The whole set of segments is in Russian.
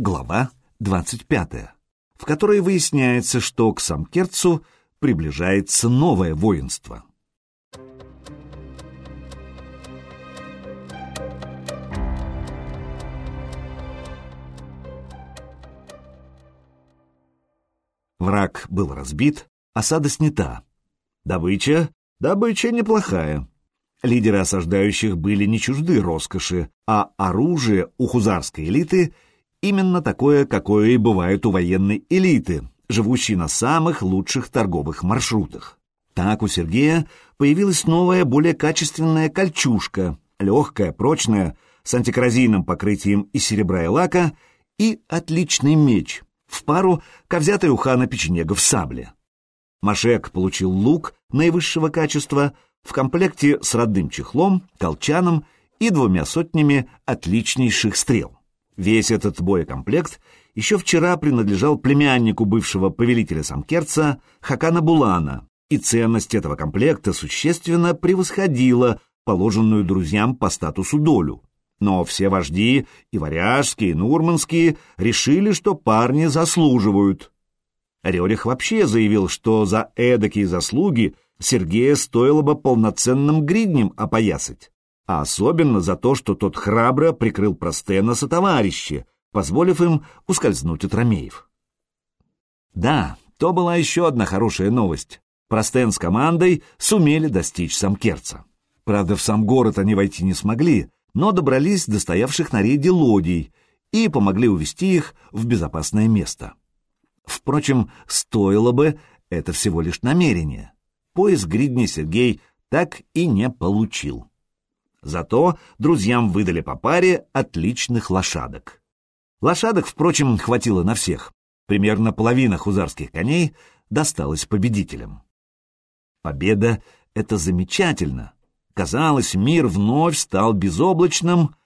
Глава 25, в которой выясняется, что к Самкерцу приближается новое воинство. Враг был разбит, осада снята. Добыча? Добыча неплохая. Лидеры осаждающих были не чужды роскоши, а оружие у хузарской элиты именно такое, какое и бывает у военной элиты, живущей на самых лучших торговых маршрутах. Так у Сергея появилась новая, более качественная кольчужка, легкая, прочная, с антикоррозийным покрытием из серебра и лака, и отличный меч, в пару ко взятой у хана печенегов сабле. Машек получил лук наивысшего качества в комплекте с родным чехлом, колчаном и двумя сотнями отличнейших стрел. Весь этот боекомплект еще вчера принадлежал племяннику бывшего повелителя Самкерца Хакана Булана, и ценность этого комплекта существенно превосходила положенную друзьям по статусу долю. Но все вожди, и варяжские, и нурманские, решили, что парни заслуживают. Рерих вообще заявил, что за эдакие заслуги Сергея стоило бы полноценным гриднем опоясать, а особенно за то, что тот храбро прикрыл Простена сотоварищи, позволив им ускользнуть от ромеев. Да, то была еще одна хорошая новость. Простен с командой сумели достичь Самкерца. Правда, в сам город они войти не смогли, но добрались до стоявших на рейде лодий и помогли увести их в безопасное место. Впрочем, стоило бы, это всего лишь намерение. Пояс гридни Сергей так и не получил. Зато друзьям выдали по паре отличных лошадок. Лошадок, впрочем, хватило на всех. Примерно половина хузарских коней досталась победителям. Победа — это замечательно, Казалось, мир вновь стал безоблачным,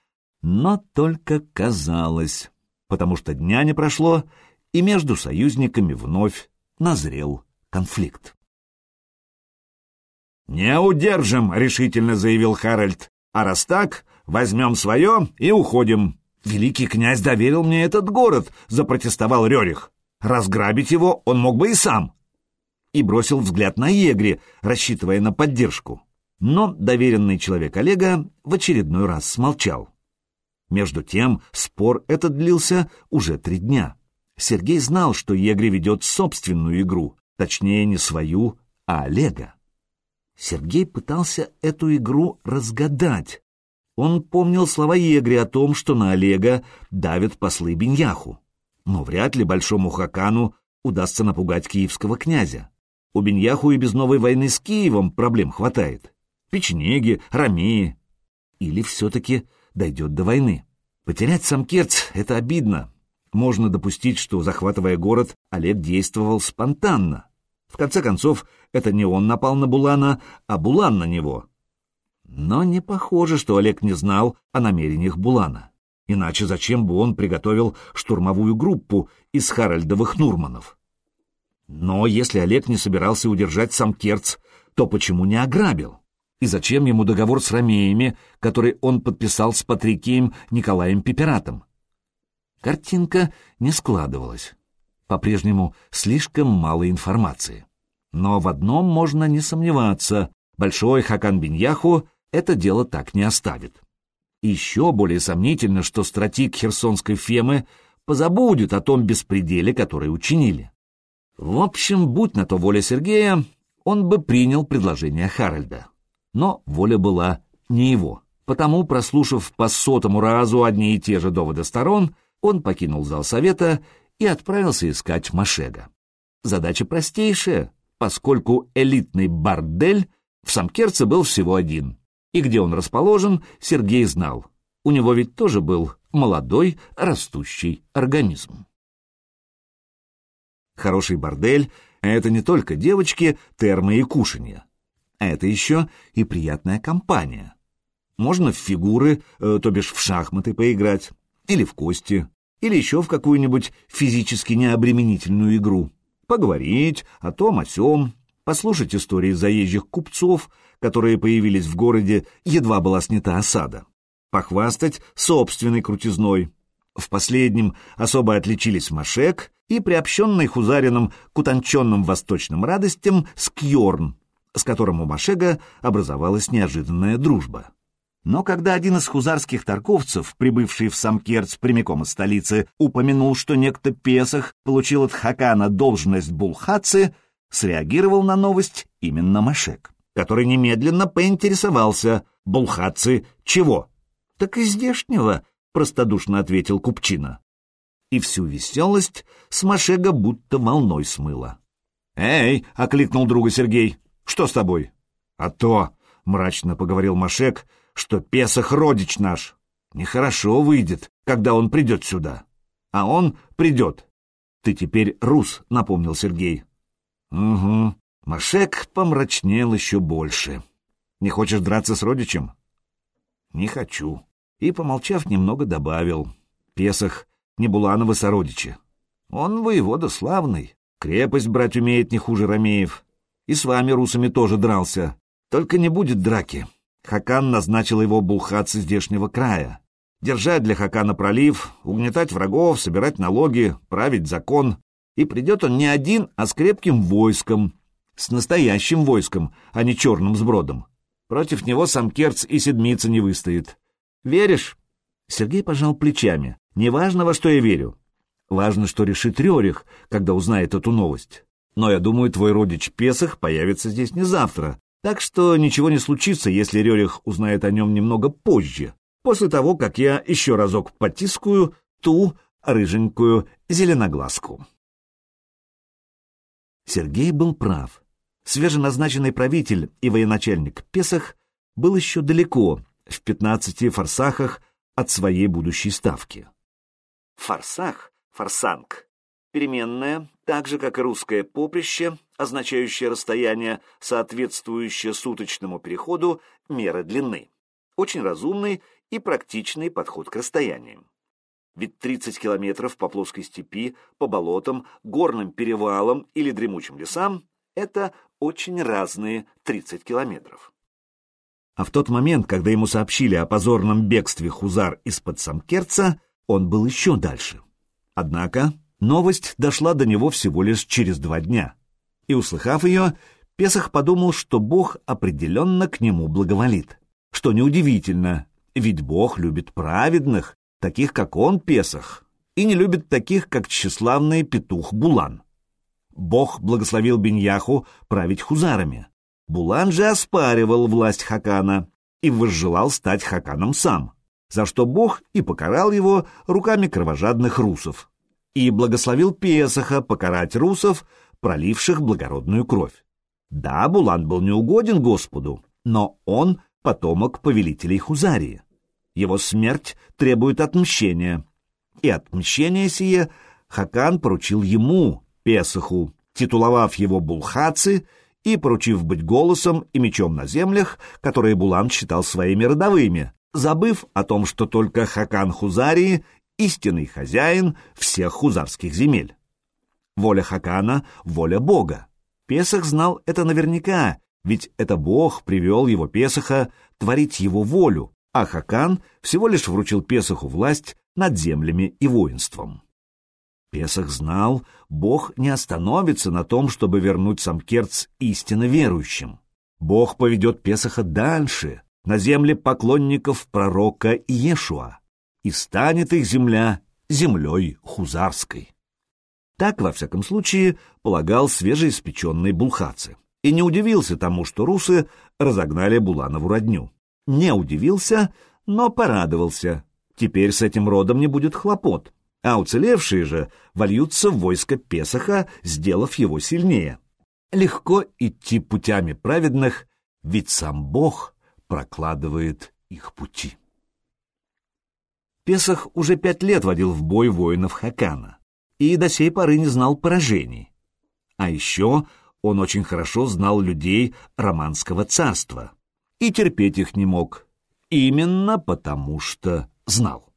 но только казалось, потому что дня не прошло, и между союзниками вновь назрел конфликт. «Не удержим», — решительно заявил Харальд. «А раз так, возьмем свое и уходим». «Великий князь доверил мне этот город», — запротестовал Рерих. «Разграбить его он мог бы и сам». И бросил взгляд на Егри, рассчитывая на поддержку но доверенный человек Олега в очередной раз смолчал. Между тем спор этот длился уже три дня. Сергей знал, что Егри ведет собственную игру, точнее не свою, а Олега. Сергей пытался эту игру разгадать. Он помнил слова Егри о том, что на Олега давят послы Беньяху. Но вряд ли большому Хакану удастся напугать киевского князя. У Беньяху и без новой войны с Киевом проблем хватает печенеги, ромеи. Или все-таки дойдет до войны. Потерять Самкерц — это обидно. Можно допустить, что, захватывая город, Олег действовал спонтанно. В конце концов, это не он напал на Булана, а Булан на него. Но не похоже, что Олег не знал о намерениях Булана. Иначе зачем бы он приготовил штурмовую группу из Харальдовых Нурманов? Но если Олег не собирался удержать Самкерц, то почему не ограбил? И зачем ему договор с ромеями, который он подписал с Патрикием Николаем Пеператом? Картинка не складывалась. По-прежнему слишком мало информации. Но в одном можно не сомневаться. Большой Хакан Беньяху это дело так не оставит. Еще более сомнительно, что стратег херсонской Фемы позабудет о том беспределе, который учинили. В общем, будь на то воля Сергея, он бы принял предложение Харальда. Но воля была не его. Потому, прослушав по сотому разу одни и те же доводы сторон, он покинул зал совета и отправился искать Машега. Задача простейшая, поскольку элитный бордель в Самкерце был всего один. И где он расположен, Сергей знал. У него ведь тоже был молодой, растущий организм. Хороший бордель — это не только девочки, термы и кушанья а это еще и приятная компания. Можно в фигуры, э, то бишь в шахматы поиграть, или в кости, или еще в какую-нибудь физически необременительную игру. Поговорить о том, о сём, послушать истории заезжих купцов, которые появились в городе, едва была снята осада, похвастать собственной крутизной, В последнем особо отличились Машек и приобщенный Хузарином к утонченным восточным радостям Скьорн, с которым у Машега образовалась неожиданная дружба. Но когда один из хузарских торговцев, прибывший в Самкерц прямиком из столицы, упомянул, что некто Песах получил от Хакана должность булхацы, среагировал на новость именно Машек, который немедленно поинтересовался, булхацы чего? Так и здешнего, простодушно ответил Купчина. И всю веселость с Машега будто волной смыло. «Эй!» — окликнул друга Сергей. «Что с тобой?» «А то!» — мрачно поговорил Машек, что Песах родич наш. Нехорошо выйдет, когда он придет сюда. А он придет. Ты теперь рус, — напомнил Сергей. Угу. Машек помрачнел еще больше. Не хочешь драться с родичем? Не хочу. И, помолчав, немного добавил. Песах не Булановы сородичи. Он воевода славный, крепость брать умеет не хуже Ромеев. И с вами, русами, тоже дрался. Только не будет драки. Хакан назначил его булхаться здешнего края. Держать для Хакана пролив, угнетать врагов, собирать налоги, править закон. И придет он не один, а с крепким войском. С настоящим войском, а не черным сбродом. Против него сам Керц и седмица не выстоит. Веришь? Сергей пожал плечами. Неважно, во что я верю. Важно, что решит Рерих, когда узнает эту новость. Но я думаю, твой родич Песах появится здесь не завтра, так что ничего не случится, если Рерих узнает о нем немного позже, после того, как я еще разок потискую ту рыженькую зеленоглазку. Сергей был прав. Свеженазначенный правитель и военачальник Песах был еще далеко, в пятнадцати форсахах от своей будущей ставки. Форсах, форсанг, переменная, так же, как и русское поприще, означающее расстояние, соответствующее суточному переходу меры длины. Очень разумный и практичный подход к расстояниям. Ведь 30 километров по плоской степи, по болотам, горным перевалам или дремучим лесам — это очень разные 30 километров. А в тот момент, когда ему сообщили о позорном бегстве Хузар из-под Самкерца, он был еще дальше. Однако новость дошла до него всего лишь через два дня — и, услыхав ее, Песах подумал, что Бог определенно к нему благоволит. Что неудивительно, ведь Бог любит праведных, таких как он, Песах, и не любит таких, как тщеславный петух Булан. Бог благословил Беньяху править хузарами. Булан же оспаривал власть Хакана и возжелал стать Хаканом сам, за что Бог и покарал его руками кровожадных русов. И благословил Песаха покарать русов проливших благородную кровь. Да, Булан был неугоден Господу, но он потомок повелителей Хузарии. Его смерть требует отмщения, и отмщение сие Хакан поручил ему, Песаху, титуловав его Булхаци и поручив быть голосом и мечом на землях, которые Булан считал своими родовыми, забыв о том, что только Хакан Хузарии — истинный хозяин всех хузарских земель. Воля Хакана — воля Бога. Песах знал это наверняка, ведь это Бог привел его Песаха творить его волю, а Хакан всего лишь вручил Песаху власть над землями и воинством. Песах знал, Бог не остановится на том, чтобы вернуть Самкерц истинно верующим. Бог поведет Песаха дальше, на земли поклонников пророка Иешуа, и станет их земля землей хузарской. Так, во всяком случае, полагал свежеиспеченный Булхацы. И не удивился тому, что русы разогнали Буланову родню. Не удивился, но порадовался. Теперь с этим родом не будет хлопот, а уцелевшие же вольются в войско Песаха, сделав его сильнее. Легко идти путями праведных, ведь сам Бог прокладывает их пути. Песах уже пять лет водил в бой воинов Хакана и до сей поры не знал поражений. А еще он очень хорошо знал людей Романского царства и терпеть их не мог, именно потому что знал.